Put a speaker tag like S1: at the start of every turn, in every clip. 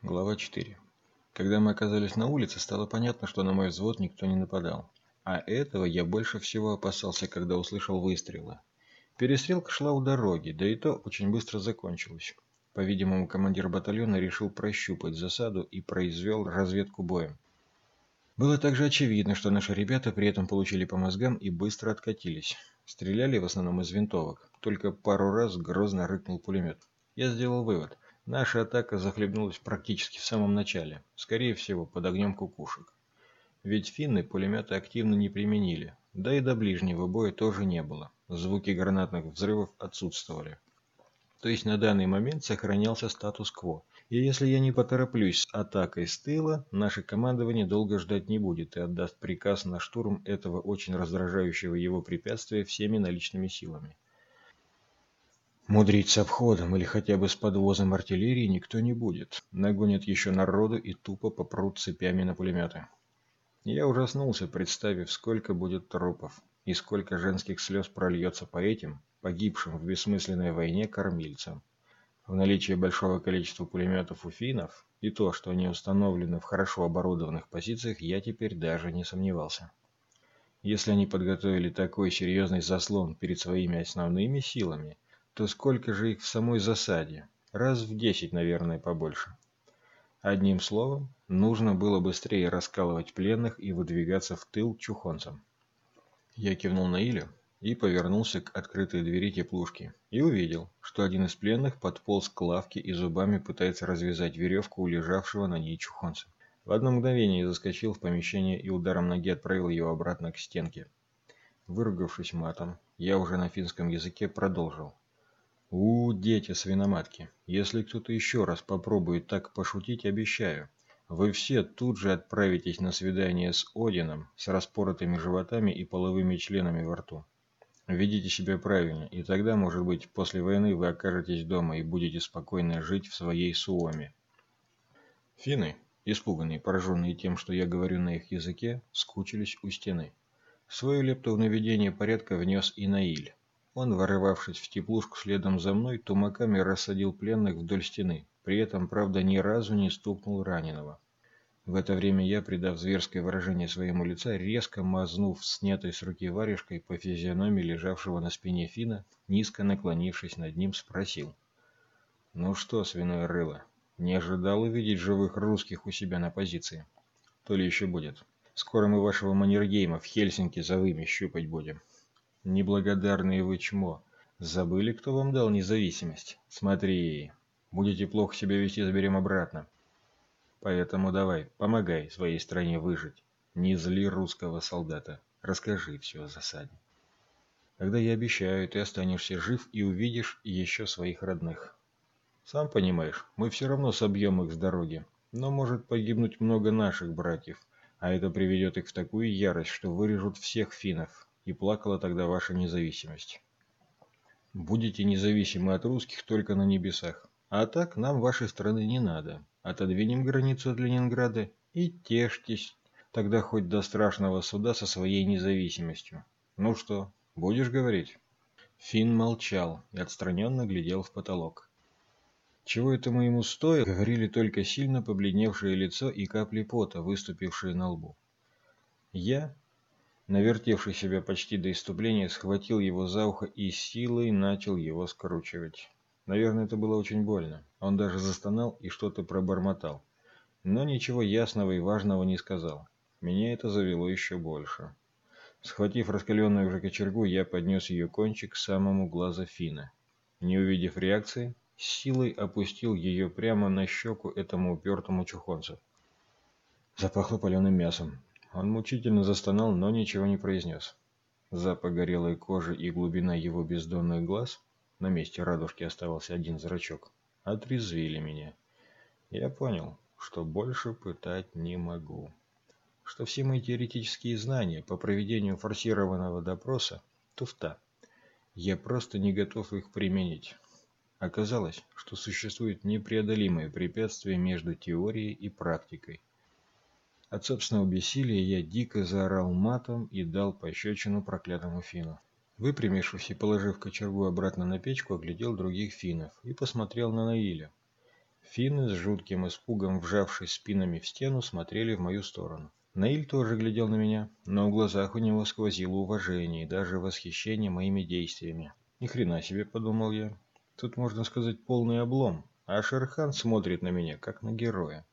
S1: Глава 4. Когда мы оказались на улице, стало понятно, что на мой взвод никто не нападал. А этого я больше всего опасался, когда услышал выстрелы. Перестрелка шла у дороги, да и то очень быстро закончилась. По-видимому, командир батальона решил прощупать засаду и произвел разведку боем. Было также очевидно, что наши ребята при этом получили по мозгам и быстро откатились. Стреляли в основном из винтовок, только пару раз грозно рыкнул пулемет. Я сделал вывод – Наша атака захлебнулась практически в самом начале, скорее всего, под огнем кукушек. Ведь финны пулеметы активно не применили, да и до ближнего боя тоже не было. Звуки гранатных взрывов отсутствовали. То есть на данный момент сохранялся статус-кво. И если я не потороплюсь с атакой с тыла, наше командование долго ждать не будет и отдаст приказ на штурм этого очень раздражающего его препятствия всеми наличными силами. Мудрить с обходом или хотя бы с подвозом артиллерии никто не будет. Нагонят еще народу и тупо попрут цепями на пулеметы. Я ужаснулся, представив, сколько будет трупов и сколько женских слез прольется по этим, погибшим в бессмысленной войне кормильцам. В наличии большого количества пулеметов у финнов и то, что они установлены в хорошо оборудованных позициях, я теперь даже не сомневался. Если они подготовили такой серьезный заслон перед своими основными силами – то сколько же их в самой засаде? Раз в десять, наверное, побольше. Одним словом, нужно было быстрее раскалывать пленных и выдвигаться в тыл чухонцам. Я кивнул на Илю и повернулся к открытой двери теплушки и увидел, что один из пленных подполз к лавке и зубами пытается развязать веревку у лежавшего на ней чухонца. В одно мгновение я заскочил в помещение и ударом ноги отправил его обратно к стенке. Выругавшись матом, я уже на финском языке продолжил. У, дети свиноматки, если кто-то еще раз попробует так пошутить, обещаю, вы все тут же отправитесь на свидание с Одином с распоротыми животами и половыми членами во рту. Ведите себя правильно, и тогда, может быть, после войны вы окажетесь дома и будете спокойно жить в своей Суоме. Финны, испуганные, пораженные тем, что я говорю на их языке, скучились у стены. Свою лепту в наведение порядка внес и Наиль. Он, ворвавшись в теплушку следом за мной, тумаками рассадил пленных вдоль стены, при этом, правда, ни разу не стукнул раненого. В это время я, придав зверское выражение своему лица, резко мазнув снятой с руки варежкой по физиономии лежавшего на спине Фина, низко наклонившись над ним, спросил. «Ну что, свиное рыло, не ожидал увидеть живых русских у себя на позиции? То ли еще будет. Скоро мы вашего Маннергейма в Хельсинки за вами щупать будем». Неблагодарные вы чмо. Забыли, кто вам дал независимость? Смотри, будете плохо себя вести, заберем обратно. Поэтому давай, помогай своей стране выжить. Не зли русского солдата. Расскажи все о засаде. Когда я обещаю, ты останешься жив и увидишь еще своих родных. Сам понимаешь, мы все равно собьем их с дороги. Но может погибнуть много наших братьев, а это приведет их в такую ярость, что вырежут всех финнов, и плакала тогда ваша независимость. Будете независимы от русских только на небесах. А так нам вашей страны не надо. Отодвинем границу от Ленинграда и тешьтесь. Тогда хоть до страшного суда со своей независимостью. Ну что, будешь говорить? Финн молчал и отстраненно глядел в потолок. Чего этому ему стоит, говорили только сильно побледневшее лицо и капли пота, выступившие на лбу. Я, навертевший себя почти до иступления, схватил его за ухо и силой начал его скручивать. Наверное, это было очень больно. Он даже застонал и что-то пробормотал. Но ничего ясного и важного не сказал. Меня это завело еще больше. Схватив раскаленную уже кочергу, я поднес ее кончик к самому глазу Фина. Не увидев реакции, силой опустил ее прямо на щеку этому упертому чухонцу. Запахло паленым мясом. Он мучительно застонал, но ничего не произнес. Запах горелой кожи и глубина его бездонных глаз, на месте радужки оставался один зрачок, отрезвили меня. Я понял, что больше пытать не могу. Что все мои теоретические знания по проведению форсированного допроса – туфта. Я просто не готов их применить. Оказалось, что существует непреодолимое препятствие между теорией и практикой. От собственного бессилия я дико заорал матом и дал пощечину проклятому фину. Выпрямившись и положив кочергу обратно на печку, оглядел других финнов и посмотрел на Наиля. Финны с жутким испугом, вжавшись спинами в стену, смотрели в мою сторону. Наиль тоже глядел на меня, но в глазах у него сквозило уважение и даже восхищение моими действиями. Ни хрена себе, подумал я. Тут можно сказать полный облом, а Шерхан смотрит на меня, как на героя.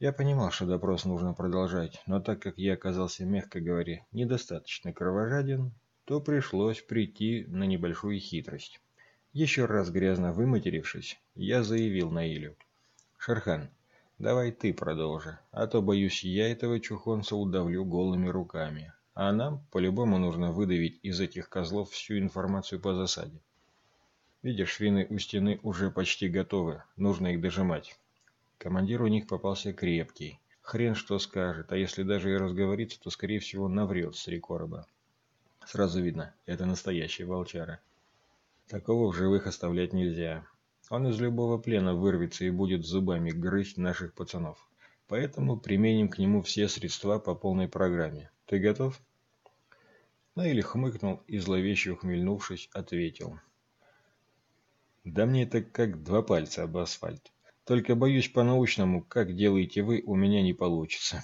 S1: Я понимал, что допрос нужно продолжать, но так как я оказался, мягко говоря, недостаточно кровожаден, то пришлось прийти на небольшую хитрость. Еще раз грязно выматерившись, я заявил Наилю. «Шерхан, давай ты продолжи, а то, боюсь, я этого чухонца удавлю голыми руками, а нам по-любому нужно выдавить из этих козлов всю информацию по засаде. Видишь, свины у стены уже почти готовы, нужно их дожимать. Командир у них попался крепкий. Хрен что скажет, а если даже и разговорится, то, скорее всего, наврет с три короба. Сразу видно, это настоящий волчара. Такого в живых оставлять нельзя. Он из любого плена вырвется и будет зубами грызть наших пацанов. Поэтому применим к нему все средства по полной программе. Ты готов? Наиль хмыкнул и, зловеще ухмельнувшись, ответил. Да мне это как два пальца об асфальт. Только боюсь по-научному, как делаете вы, у меня не получится.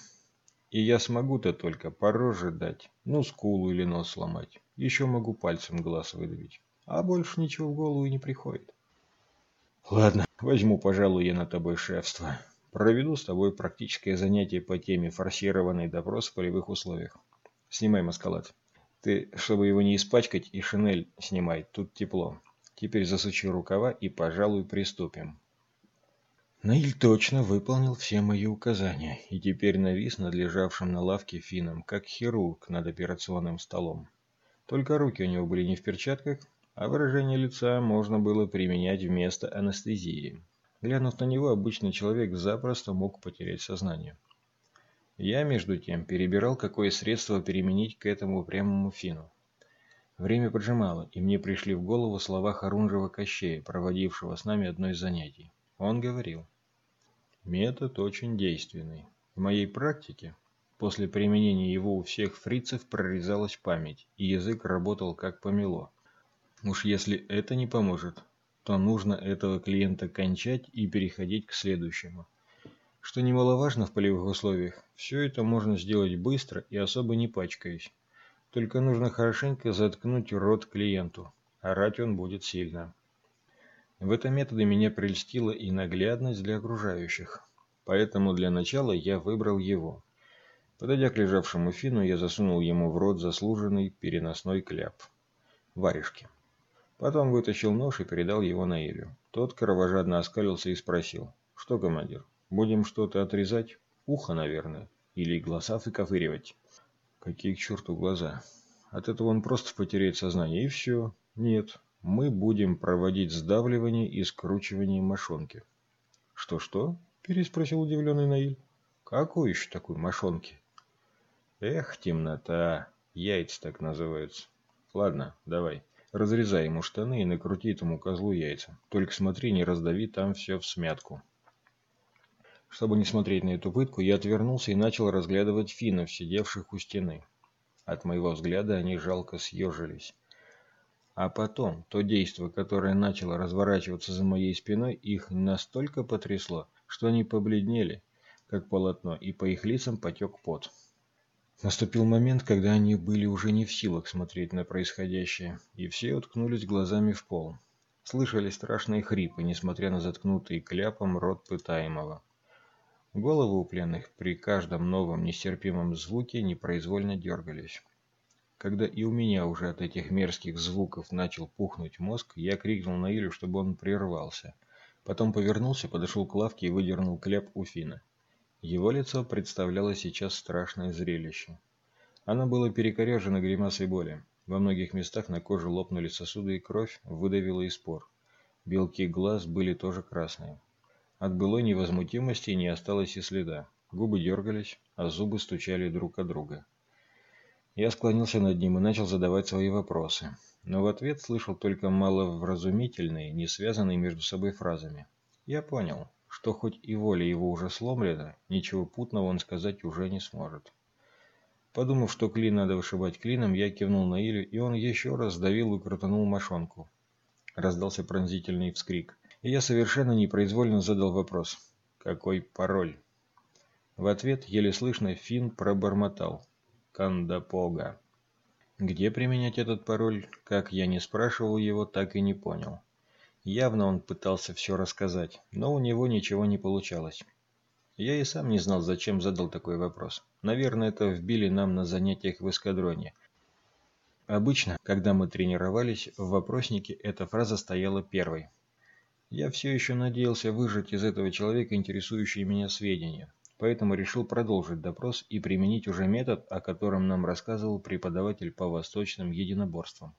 S1: И я смогу-то только по роже дать, ну скулу или нос сломать. Еще могу пальцем глаз выдавить. А больше ничего в голову не приходит. Ладно, возьму, пожалуй, я на тобой шефство. Проведу с тобой практическое занятие по теме форсированный допрос в полевых условиях. Снимай маскалад. Ты, чтобы его не испачкать, и шинель снимай, тут тепло. Теперь засучи рукава и, пожалуй, приступим. Наиль точно выполнил все мои указания и теперь навис над лежавшим на лавке финном, как хирург над операционным столом. Только руки у него были не в перчатках, а выражение лица можно было применять вместо анестезии. Глянув на него, обычный человек запросто мог потерять сознание. Я, между тем, перебирал, какое средство применить к этому упрямому фину. Время поджимало, и мне пришли в голову слова Харунжева Кощея, проводившего с нами одно из занятий. Он говорил. Метод очень действенный. В моей практике после применения его у всех фрицев прорезалась память, и язык работал как помело. Уж если это не поможет, то нужно этого клиента кончать и переходить к следующему. Что немаловажно в полевых условиях, все это можно сделать быстро и особо не пачкаясь. Только нужно хорошенько заткнуть рот клиенту. Орать он будет сильно. В этом методе меня прельстила и наглядность для окружающих. Поэтому для начала я выбрал его. Подойдя к лежавшему фину, я засунул ему в рот заслуженный переносной кляп. Варежки. Потом вытащил нож и передал его Наилю. Тот кровожадно оскалился и спросил. «Что, командир, будем что-то отрезать? Ухо, наверное. Или глаза выкофыривать?» «Какие к черту глаза? От этого он просто потеряет сознание, и все. Нет, мы будем проводить сдавливание и скручивание мошонки. «Что-что?» – переспросил удивленный Наиль. «Какой еще такой мошонки?» «Эх, темнота! Яйца так называются. Ладно, давай, разрезай ему штаны и накрути этому козлу яйца. Только смотри, не раздави там все в смятку». Чтобы не смотреть на эту пытку, я отвернулся и начал разглядывать финнов, сидевших у стены. От моего взгляда они жалко съежились. А потом, то действо, которое начало разворачиваться за моей спиной, их настолько потрясло, что они побледнели, как полотно, и по их лицам потек пот. Наступил момент, когда они были уже не в силах смотреть на происходящее, и все уткнулись глазами в пол. Слышались страшные хрипы, несмотря на заткнутый кляпом рот пытаемого. Головы у пленных при каждом новом нестерпимом звуке непроизвольно дергались. Когда и у меня уже от этих мерзких звуков начал пухнуть мозг, я крикнул на Илю, чтобы он прервался. Потом повернулся, подошел к лавке и выдернул кляп у Фина. Его лицо представляло сейчас страшное зрелище. Оно было перекорежено гримасой боли. Во многих местах на коже лопнули сосуды и кровь выдавила из пор. Белки глаз были тоже красные. От былой невозмутимости не осталось и следа. Губы дергались, а зубы стучали друг от друга. Я склонился над ним и начал задавать свои вопросы, но в ответ слышал только маловразумительные, не связанные между собой фразами. Я понял, что хоть и воля его уже сломлена, ничего путного он сказать уже не сможет. Подумав, что клин надо вышибать клином, я кивнул на Илю, и он еще раз сдавил и крутанул мошонку. Раздался пронзительный вскрик, и я совершенно непроизвольно задал вопрос «Какой пароль?». В ответ еле слышно Финн пробормотал «Кандапога». Где применять этот пароль, как я не спрашивал его, так и не понял. Явно он пытался все рассказать, но у него ничего не получалось. Я и сам не знал, зачем задал такой вопрос. Наверное, это вбили нам на занятиях в эскадроне. Обычно, когда мы тренировались, в вопроснике эта фраза стояла первой. Я все еще надеялся выжать из этого человека интересующие меня сведения, поэтому решил продолжить допрос и применить уже метод, о котором нам рассказывал преподаватель по восточным единоборствам.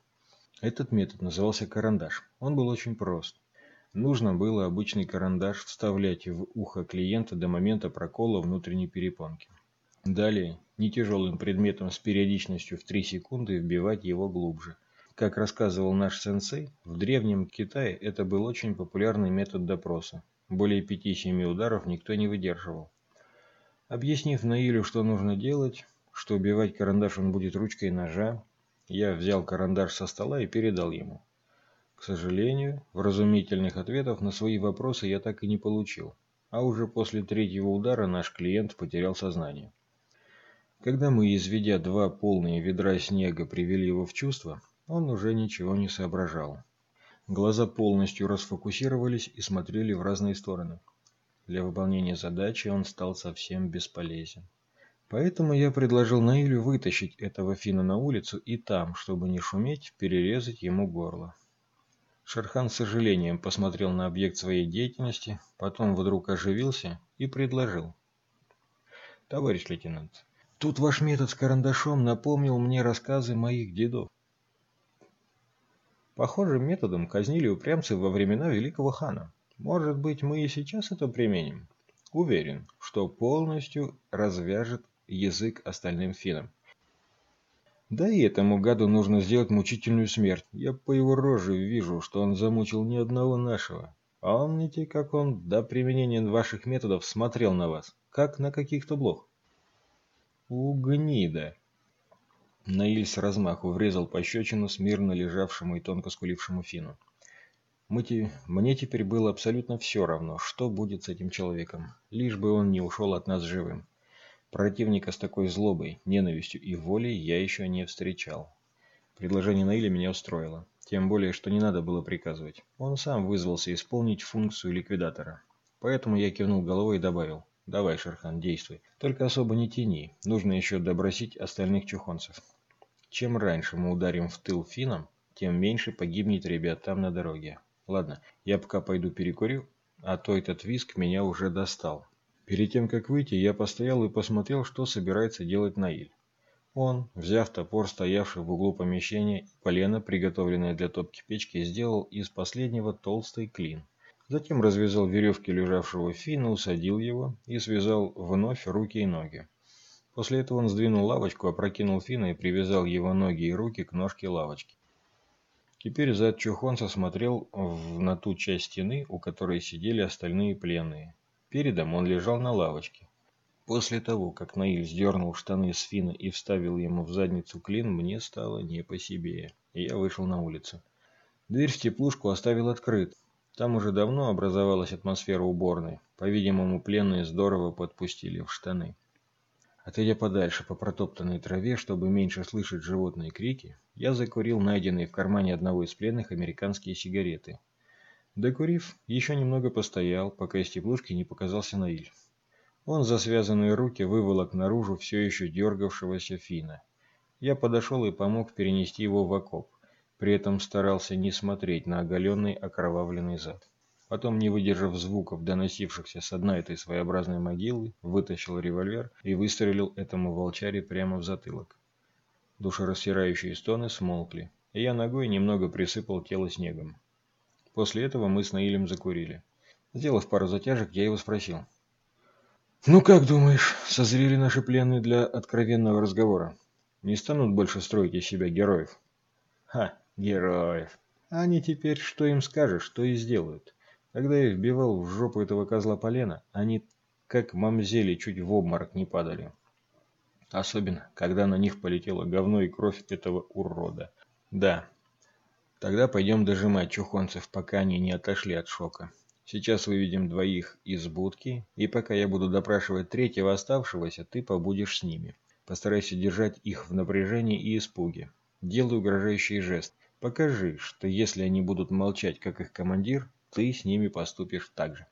S1: Этот метод назывался карандаш. Он был очень прост. Нужно было обычный карандаш вставлять в ухо клиента до момента прокола внутренней перепонки. Далее, не тяжелым предметом с периодичностью в 3 секунды вбивать его глубже. Как рассказывал наш сенсей, в древнем Китае это был очень популярный метод допроса. Более 5-7 ударов никто не выдерживал. Объяснив Наилю, что нужно делать, что убивать карандаш он будет ручкой ножа, я взял карандаш со стола и передал ему. К сожалению, вразумительных ответов на свои вопросы я так и не получил, а уже после третьего удара наш клиент потерял сознание. Когда мы, изведя два полные ведра снега, привели его в чувство, он уже ничего не соображал. Глаза полностью расфокусировались и смотрели в разные стороны. Для выполнения задачи он стал совсем бесполезен. Поэтому я предложил Наилю вытащить этого фина на улицу и там, чтобы не шуметь, перерезать ему горло. Шерхан с сожалением посмотрел на объект своей деятельности, потом вдруг оживился и предложил. «Товарищ лейтенант, тут ваш метод с карандашом напомнил мне рассказы моих дедов. Похожим методом казнили упрямцы во времена великого хана. Может быть, мы и сейчас это применим? Уверен, что полностью развяжет язык остальным финнам. Да и этому гаду нужно сделать мучительную смерть. Я по его роже вижу, что он замучил ни одного нашего. А помните, как он до применения ваших методов смотрел на вас? Как на каких-то блох? У гнида. Наиль с размаху врезал пощечину смирно лежавшему и тонко скулившему фину. Мы Мне теперь было абсолютно все равно, что будет с этим человеком, лишь бы он не ушел от нас живым. Противника с такой злобой, ненавистью и волей я еще не встречал. Предложение Наиля меня устроило. Тем более, что не надо было приказывать. Он сам вызвался исполнить функцию ликвидатора. Поэтому я кивнул головой и добавил. «Давай, Шерхан, действуй. Только особо не тяни. Нужно еще добросить остальных чухонцев. Чем раньше мы ударим в тыл финам, тем меньше погибнет ребят там на дороге. Ладно, я пока пойду перекурю, а то этот виск меня уже достал. Перед тем, как выйти, я постоял и посмотрел, что собирается делать Наиль. Он, взяв топор, стоявший в углу помещения, и полено, приготовленное для топки печки, сделал из последнего толстый клин. Затем развязал веревки лежавшего Фина, усадил его и связал вновь руки и ноги. После этого он сдвинул лавочку, опрокинул Фина и привязал его ноги и руки к ножке лавочки. Теперь зад Чухонца смотрел в, на ту часть стены, у которой сидели остальные пленные. Передом он лежал на лавочке. После того, как Наиль сдернул штаны с Фина и вставил ему в задницу клин, мне стало не по себе, и я вышел на улицу. Дверь в теплушку оставил открыт. Там уже давно образовалась атмосфера уборной. По-видимому, пленные здорово подпустили в штаны. Отойдя подальше по протоптанной траве, чтобы меньше слышать животные крики, я закурил найденные в кармане одного из пленных американские сигареты Докурив, еще немного постоял, пока из теплушки не показался Наиль. Он за связанные руки выволок наружу все еще дергавшегося Фина. Я подошел и помог перенести его в окоп, при этом старался не смотреть на оголенный окровавленный зад. Потом, не выдержав звуков, доносившихся с дна этой своеобразной могилы, вытащил револьвер и выстрелил этому волчаре прямо в затылок. Душерассирающие стоны смолкли, и я ногой немного присыпал тело снегом. После этого мы с Наилем закурили. Сделав пару затяжек, я его спросил. «Ну как думаешь, созрели наши пленные для откровенного разговора? Не станут больше строить из себя героев?» «Ха, героев! Они теперь что им скажешь, то и сделают. Когда я вбивал в жопу этого козла полена, они как мамзели чуть в обморок не падали. Особенно, когда на них полетело говно и кровь этого урода. Да, Тогда пойдем дожимать чухонцев, пока они не отошли от шока. Сейчас выведем двоих из будки, и пока я буду допрашивать третьего оставшегося, ты побудешь с ними. Постарайся держать их в напряжении и испуге. Делай угрожающий жест. Покажи, что если они будут молчать, как их командир, ты с ними поступишь так же.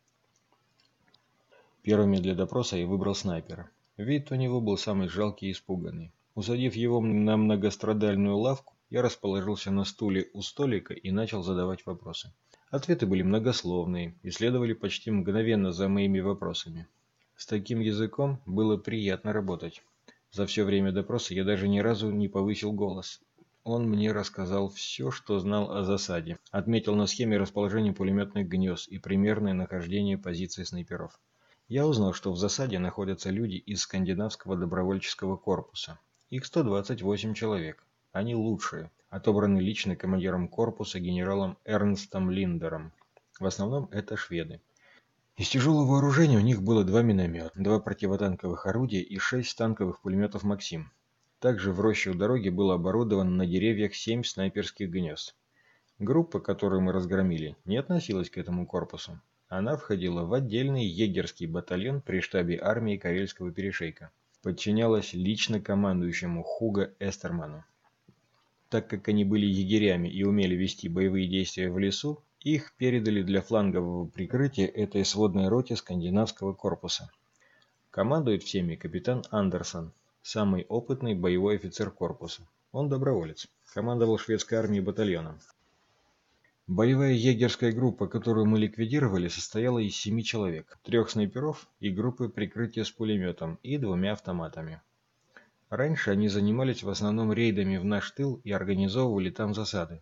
S1: Первыми для допроса я выбрал снайпера. Вид у него был самый жалкий и испуганный. Усадив его на многострадальную лавку, я расположился на стуле у столика и начал задавать вопросы. Ответы были многословные и следовали почти мгновенно за моими вопросами. С таким языком было приятно работать. За все время допроса я даже ни разу не повысил голос. Он мне рассказал все, что знал о засаде. Отметил на схеме расположение пулеметных гнезд и примерное нахождение позиций снайперов. Я узнал, что в засаде находятся люди из скандинавского добровольческого корпуса. Их 128 человек. Они лучшие, отобраны лично командиром корпуса генералом Эрнстом Линдером. В основном это шведы. Из тяжелого вооружения у них было два миномета, два противотанковых орудия и шесть танковых пулеметов «Максим». Также в роще у дороги было оборудовано на деревьях семь снайперских гнезд. Группа, которую мы разгромили, не относилась к этому корпусу. Она входила в отдельный егерский батальон при штабе армии Карельского перешейка подчинялась лично командующему Хуго Эстерману. Так как они были егерями и умели вести боевые действия в лесу, их передали для флангового прикрытия этой сводной роте скандинавского корпуса. Командует всеми капитан Андерсон, самый опытный боевой офицер корпуса. Он доброволец, командовал шведской армией батальоном. Боевая егерская группа, которую мы ликвидировали, состояла из семи человек, трех снайперов и группы прикрытия с пулеметом и двумя автоматами. Раньше они занимались в основном рейдами в наш тыл и организовывали там засады.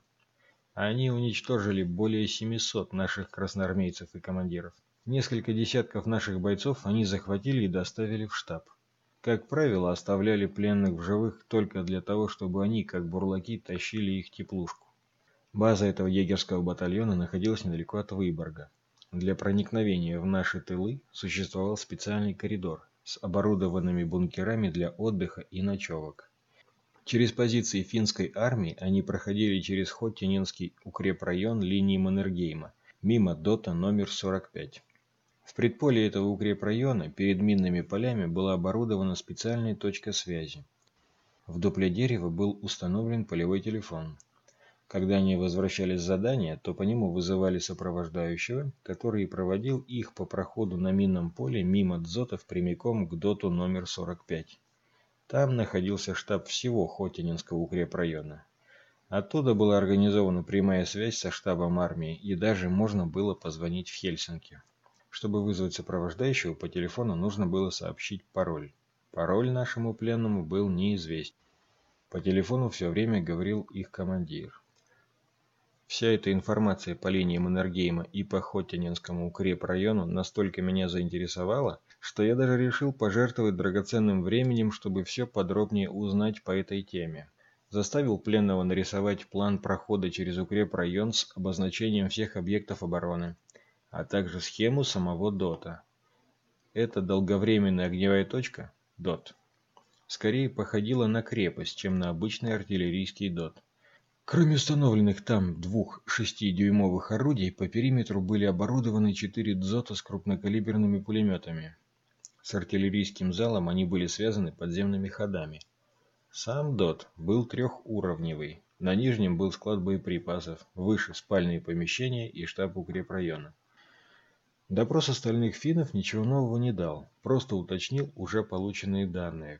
S1: Они уничтожили более 700 наших красноармейцев и командиров. Несколько десятков наших бойцов они захватили и доставили в штаб. Как правило, оставляли пленных в живых только для того, чтобы они, как бурлаки, тащили их теплушку. База этого егерского батальона находилась недалеко от Выборга. Для проникновения в наши тылы существовал специальный коридор с оборудованными бункерами для отдыха и ночевок. Через позиции финской армии они проходили через Хоттининский укрепрайон линии Маннергейма, мимо ДОТа номер 45. В предполе этого укрепрайона перед минными полями была оборудована специальная точка связи. В дупле дерева был установлен полевой телефон. Когда они возвращались с задания, то по нему вызывали сопровождающего, который проводил их по проходу на минном поле мимо дзотов прямиком к доту номер 45. Там находился штаб всего Хотининского укрепрайона. Оттуда была организована прямая связь со штабом армии, и даже можно было позвонить в Хельсинки. Чтобы вызвать сопровождающего, по телефону нужно было сообщить пароль. Пароль нашему пленному был неизвестен. По телефону все время говорил их командир. Вся эта информация по линии Маннергейма и по Хоттининскому укрепрайону настолько меня заинтересовала, что я даже решил пожертвовать драгоценным временем, чтобы все подробнее узнать по этой теме. Заставил пленного нарисовать план прохода через укрепрайон с обозначением всех объектов обороны, а также схему самого ДОТа. Эта долговременная огневая точка, ДОТ, скорее походила на крепость, чем на обычный артиллерийский ДОТ. Кроме установленных там двух шестидюймовых орудий, по периметру были оборудованы четыре дзота с крупнокалиберными пулеметами. С артиллерийским залом они были связаны подземными ходами. Сам ДОТ был трехуровневый. На нижнем был склад боеприпасов, выше спальные помещения и штаб укрепрайона. Допрос остальных финнов ничего нового не дал, просто уточнил уже полученные данные.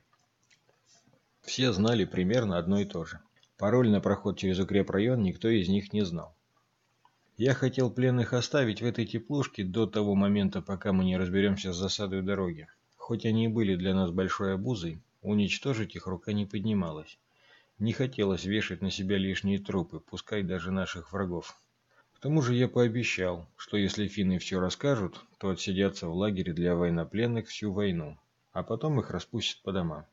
S1: Все знали примерно одно и то же. Пароль на проход через укрепрайон никто из них не знал. Я хотел пленных оставить в этой теплушке до того момента, пока мы не разберемся с засадой дороги. Хоть они и были для нас большой обузой, уничтожить их рука не поднималась. Не хотелось вешать на себя лишние трупы, пускай даже наших врагов. Тому же я пообещал, что если финны все расскажут, то отсидятся в лагере для военнопленных всю войну, а потом их распустят по домам.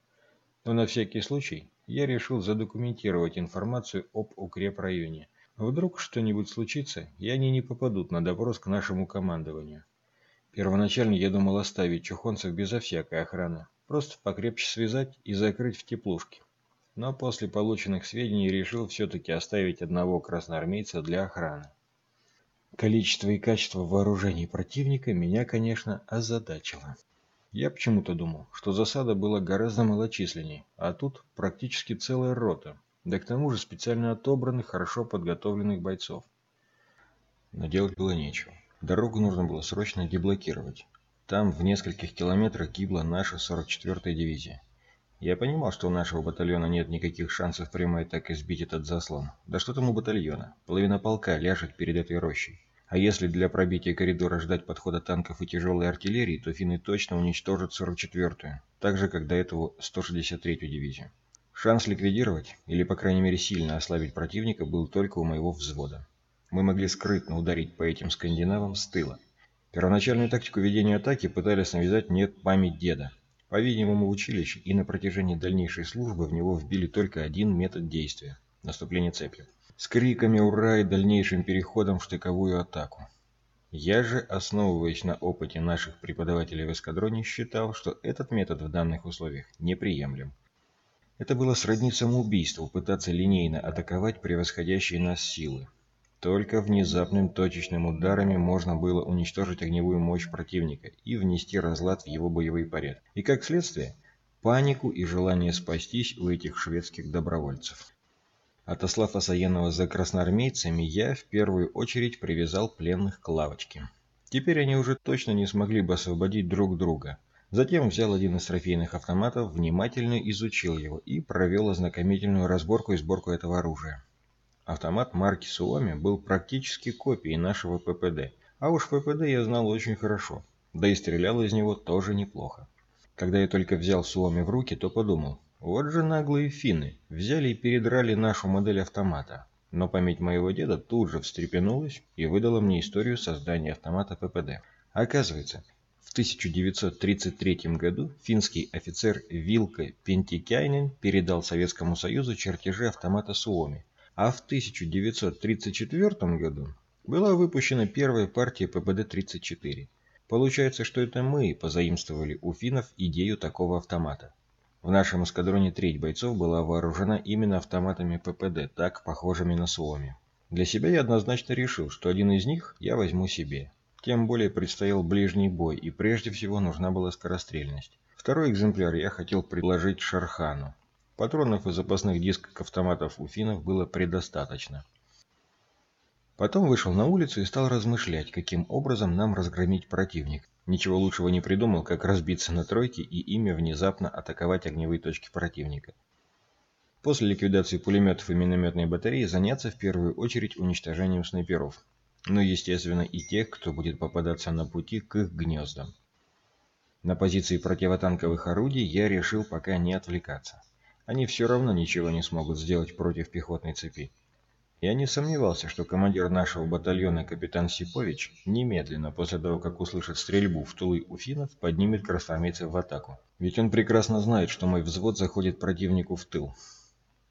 S1: Но на всякий случай я решил задокументировать информацию об укрепрайоне. Вдруг что-нибудь случится, и они не попадут на допрос к нашему командованию. Первоначально я думал оставить чухонцев безо всякой охраны, просто покрепче связать и закрыть в теплушке. но после полученных сведений решил все-таки оставить одного красноармейца для охраны. Количество и качество вооружений противника меня, конечно, озадачило. Я почему-то думал, что засада была гораздо малочисленней, а тут практически целая рота, да к тому же специально отобранных, хорошо подготовленных бойцов. Но делать было нечего. Дорогу нужно было срочно деблокировать. Там в нескольких километрах гибла наша 44-я дивизия. Я понимал, что у нашего батальона нет никаких шансов прямо и так избить этот заслон. Да что там у батальона? Половина полка ляжет перед этой рощей. А если для пробития коридора ждать подхода танков и тяжелой артиллерии, то финны точно уничтожат 44-ю, так же, как до этого 163-ю дивизию. Шанс ликвидировать, или по крайней мере сильно ослабить противника, был только у моего взвода. Мы могли скрытно ударить по этим скандинавам с тыла. Первоначальную тактику ведения атаки пытались навязать мне память деда. По-видимому, в училище и на протяжении дальнейшей службы в него вбили только один метод действия – наступление цепью. С криками «Ура!» и дальнейшим переходом в штыковую атаку. Я же, основываясь на опыте наших преподавателей в эскадроне, считал, что этот метод в данных условиях неприемлем. Это было сродни самоубийству пытаться линейно атаковать превосходящие нас силы. Только внезапным точечным ударами можно было уничтожить огневую мощь противника и внести разлад в его боевой порядок. И как следствие, панику и желание спастись у этих шведских добровольцев. Отослав Осаенова за красноармейцами, я в первую очередь привязал пленных к лавочке. Теперь они уже точно не смогли бы освободить друг друга. Затем взял один из трофейных автоматов, внимательно изучил его и провел ознакомительную разборку и сборку этого оружия. Автомат марки Суоми был практически копией нашего ППД, а уж ППД я знал очень хорошо, да и стрелял из него тоже неплохо. Когда я только взял Суоми в руки, то подумал, вот же наглые финны, взяли и передрали нашу модель автомата. Но память моего деда тут же встрепенулась и выдала мне историю создания автомата ППД. Оказывается, в 1933 году финский офицер Вилка Пентикяйнен передал Советскому Союзу чертежи автомата Суоми, а в 1934 году была выпущена первая партия ППД-34. Получается, что это мы позаимствовали у финнов идею такого автомата. В нашем эскадроне треть бойцов была вооружена именно автоматами ППД, так похожими на Суоми. Для себя я однозначно решил, что один из них я возьму себе. Тем более предстоял ближний бой, и прежде всего нужна была скорострельность. Второй экземпляр я хотел предложить Шархану. Патронов и запасных дисков автоматов у финнов было предостаточно. Потом вышел на улицу и стал размышлять, каким образом нам разгромить противника. Ничего лучшего не придумал, как разбиться на тройки и ими внезапно атаковать огневые точки противника. После ликвидации пулеметов и минометной батареи заняться в первую очередь уничтожением снайперов. Ну, естественно, и тех, кто будет попадаться на пути к их гнездам. На позиции противотанковых орудий я решил пока не отвлекаться. Они все равно ничего не смогут сделать против пехотной цепи. Я не сомневался, что командир нашего батальона капитан Сипович немедленно после того, как услышит стрельбу в тулы у финнов, поднимет красноармейцев в атаку. Ведь он прекрасно знает, что мой взвод заходит противнику в тыл.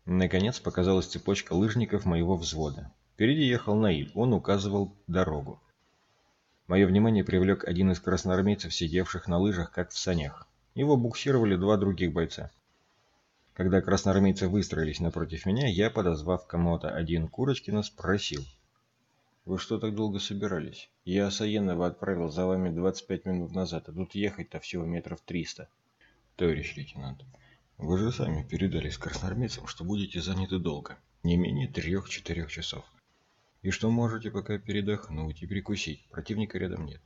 S1: Наконец показалась цепочка лыжников моего взвода. Впереди ехал Наиль, он указывал дорогу. Мое внимание привлек один из красноармейцев, сидевших на лыжах, как в санях. Его буксировали два других бойца. Когда красноармейцы выстроились напротив меня, я, подозвав кому-то один Курочкина, спросил. «Вы что так долго собирались? Я Саенова отправил за вами 25 минут назад, а тут ехать-то всего метров 300». «Товарищ лейтенант, вы же сами передали с красноармейцам, что будете заняты долго, не менее трех-четырех часов. И что можете пока передохнуть и прикусить, противника рядом нет.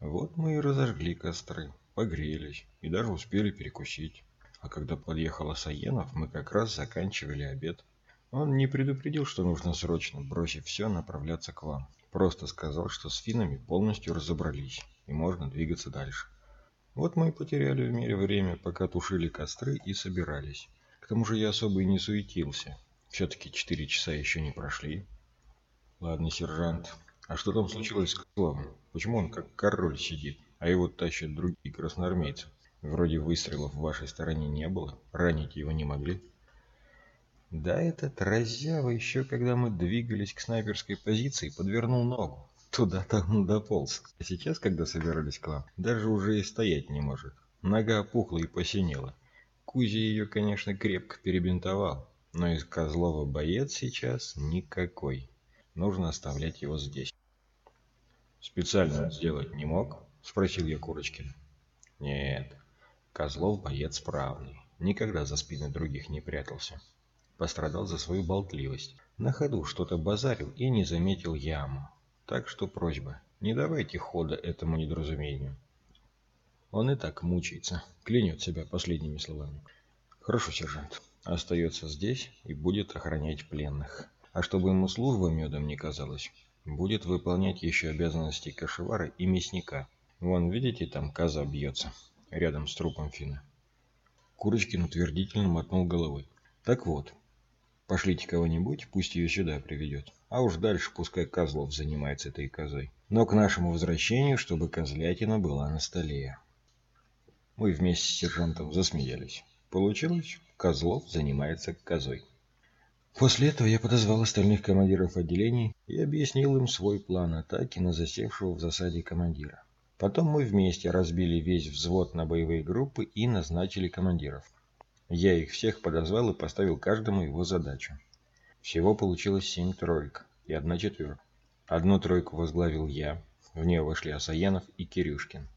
S1: Вот мы и разожгли костры, погрелись и даже успели перекусить. А когда подъехал Асаенов, мы как раз заканчивали обед. Он не предупредил, что нужно срочно, бросив все, направляться к вам. Просто сказал, что с финами полностью разобрались, и можно двигаться дальше. Вот мы и потеряли в мире время, пока тушили костры и собирались. К тому же я особо и не суетился. Все-таки четыре часа еще не прошли. Ладно, сержант, а что там случилось с Козловым? Почему он как король сидит, а его тащат другие красноармейцы? Вроде выстрелов в вашей стороне не было, ранить его не могли. Да, этот разява еще когда мы двигались к снайперской позиции, подвернул ногу. Туда-то он дополз. А сейчас, когда собирались к вам, даже уже и стоять не может. Нога опухла и посинела. Кузя ее, конечно, крепко перебинтовал, но из Козлова боец сейчас никакой. Нужно оставлять его здесь. «Специально сделать не мог?» – спросил я Курочкина. «Нет, Козлов боец справный, никогда за спины других не прятался. Пострадал за свою болтливость. На ходу что-то базарил и не заметил яму. Так что просьба, не давайте хода этому недоразумению. Он и так мучается, клянет себя последними словами. Хорошо, сержант, остается здесь и будет охранять пленных. А чтобы ему служба медом не казалась, будет выполнять еще обязанности кошевара и мясника. Вон, видите, там коза бьется, рядом с трупом Фина. Курочкин утвердительно мотнул головой. Так вот, пошлите кого-нибудь, пусть ее сюда приведет. А уж дальше пускай Козлов занимается этой козой. Но к нашему возвращению, чтобы козлятина была на столе. Мы вместе с сержантом засмеялись. Получилось, Козлов занимается козой. После этого я подозвал остальных командиров отделений и объяснил им свой план атаки на засевшего в засаде командира. Потом мы вместе разбили весь взвод на боевые группы и назначили командиров. Я их всех подозвал и поставил каждому его задачу. Всего получилось семь троек и одна четверка. Одну тройку возглавил я, в нее вошли Асаянов и Кирюшкин.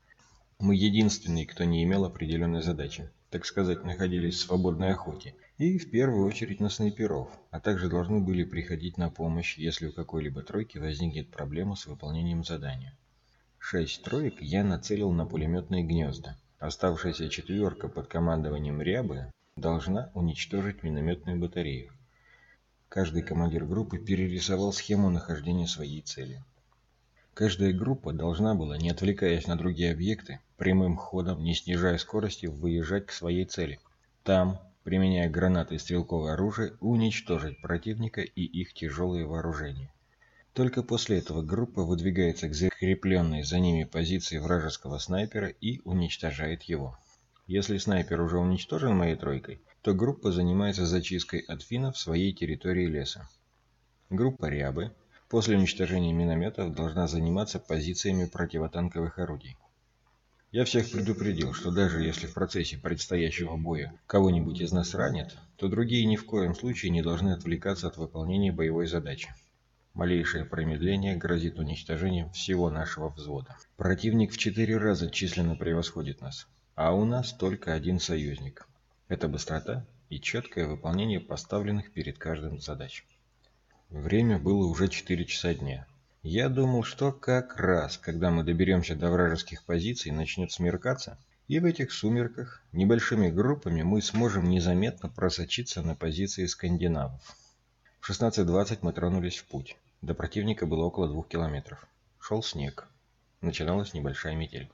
S1: Мы единственные, кто не имел определенной задачи, так сказать, находились в свободной охоте, и в первую очередь на снайперов, а также должны были приходить на помощь, если у какой-либо тройки возникнет проблема с выполнением задания. Шесть троек я нацелил на пулеметные гнезда. Оставшаяся четверка под командованием Рябы должна уничтожить минометную батарею. Каждый командир группы перерисовал схему нахождения своей цели. Каждая группа должна была, не отвлекаясь на другие объекты, прямым ходом, не снижая скорости, выезжать к своей цели. Там, применяя гранаты и стрелковое оружие, уничтожить противника и их тяжелые вооружения. Только после этого группа выдвигается к закрепленной за ними позиции вражеского снайпера и уничтожает его. Если снайпер уже уничтожен моей тройкой, то группа занимается зачисткой от финнов своей территории леса. Группа Рябы после уничтожения минометов должна заниматься позициями противотанковых орудий. Я всех предупредил, что даже если в процессе предстоящего боя кого-нибудь из нас ранят, то другие ни в коем случае не должны отвлекаться от выполнения боевой задачи. Малейшее промедление грозит уничтожением всего нашего взвода. Противник в четыре раза численно превосходит нас, а у нас только один союзник. Это быстрота и четкое выполнение поставленных перед каждым задач. Время было уже 4 часа дня. Я думал, что как раз, когда мы доберемся до вражеских позиций, начнет смеркаться, и в этих сумерках небольшими группами мы сможем незаметно просочиться на позиции скандинавов. В 16.20 мы тронулись в путь. До противника было около двух километров. Шел снег. Начиналась небольшая метель.